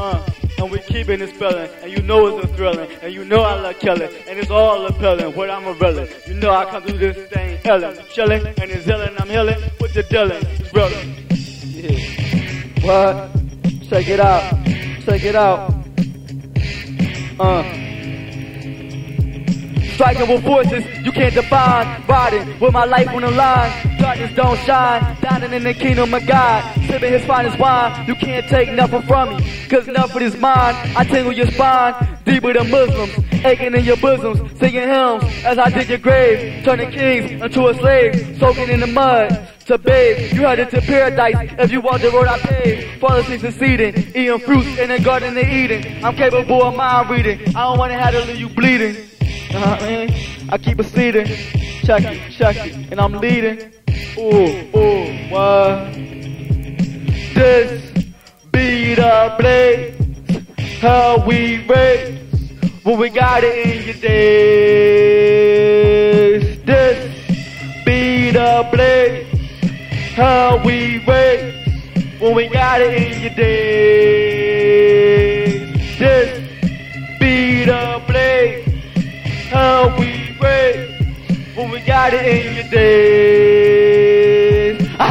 Uh, and we keeping this spelling, and you know it's a thrilling, and you know I love killing, and it's all appealing. What I'm a villain, you know I come through this thing, Ellen, chilling, and it's healing, I'm healing. What you dealing? It's reeling. Yeah. What? Check it out. Check it out. Uh. Striking with forces you can't define. Riding with my life on the line. Darkness don't shine. Dining in the kingdom of God. Sipping his finest wine. You can't take nothing from me. Cause nothing is mine. I tingle your spine. Deeper than Muslims. Aching in your bosoms. Singing hymns as I dig your grave. Turning kings into a slave. Soaking in the mud to bathe. You headed to paradise if you walk the road I paved. Flawlessly succeeding, eating fruits in the garden of Eden. I'm capable of mind reading. I don't wanna leave you bleeding. Uh-huh, man. I keep a seating. Check it, check it. And I'm leading. Ooh, ooh, what? This be the blaze. How we raise. When we got it in your days. This be the blaze. How we raise. When we got it in your days. This be the blaze how we raise when we got it in your days.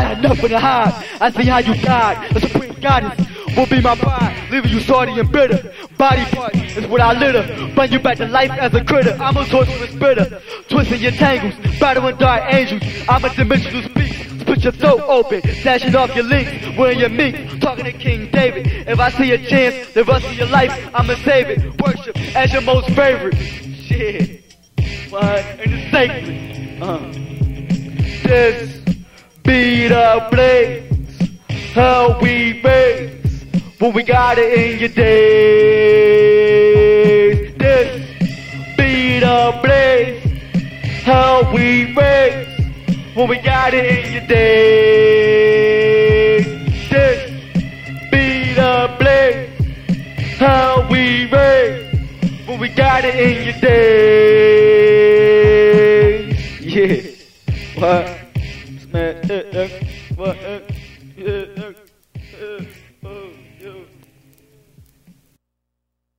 Had nothing to hide. I see how you died. The supreme goddess will be my bride, leaving you salty and bitter. Body part is what I litter. Bring you back to life as a critter. I'm a torturous spitter, twisting your tangles, battling dark angels. I'm a dimensional speak. Split your throat open, snatching off your links, wearing your mink, talking to King David. If I see a chance, the rest of your life, I'ma save it. Worship as your most favorite. Shit. What? And it's sacred. Uh. This be the place how we raise when we got it in your days. This be the place how we raise when we got it in your days. This be the place how we raise when we got it in your days. Yeah. What? Man,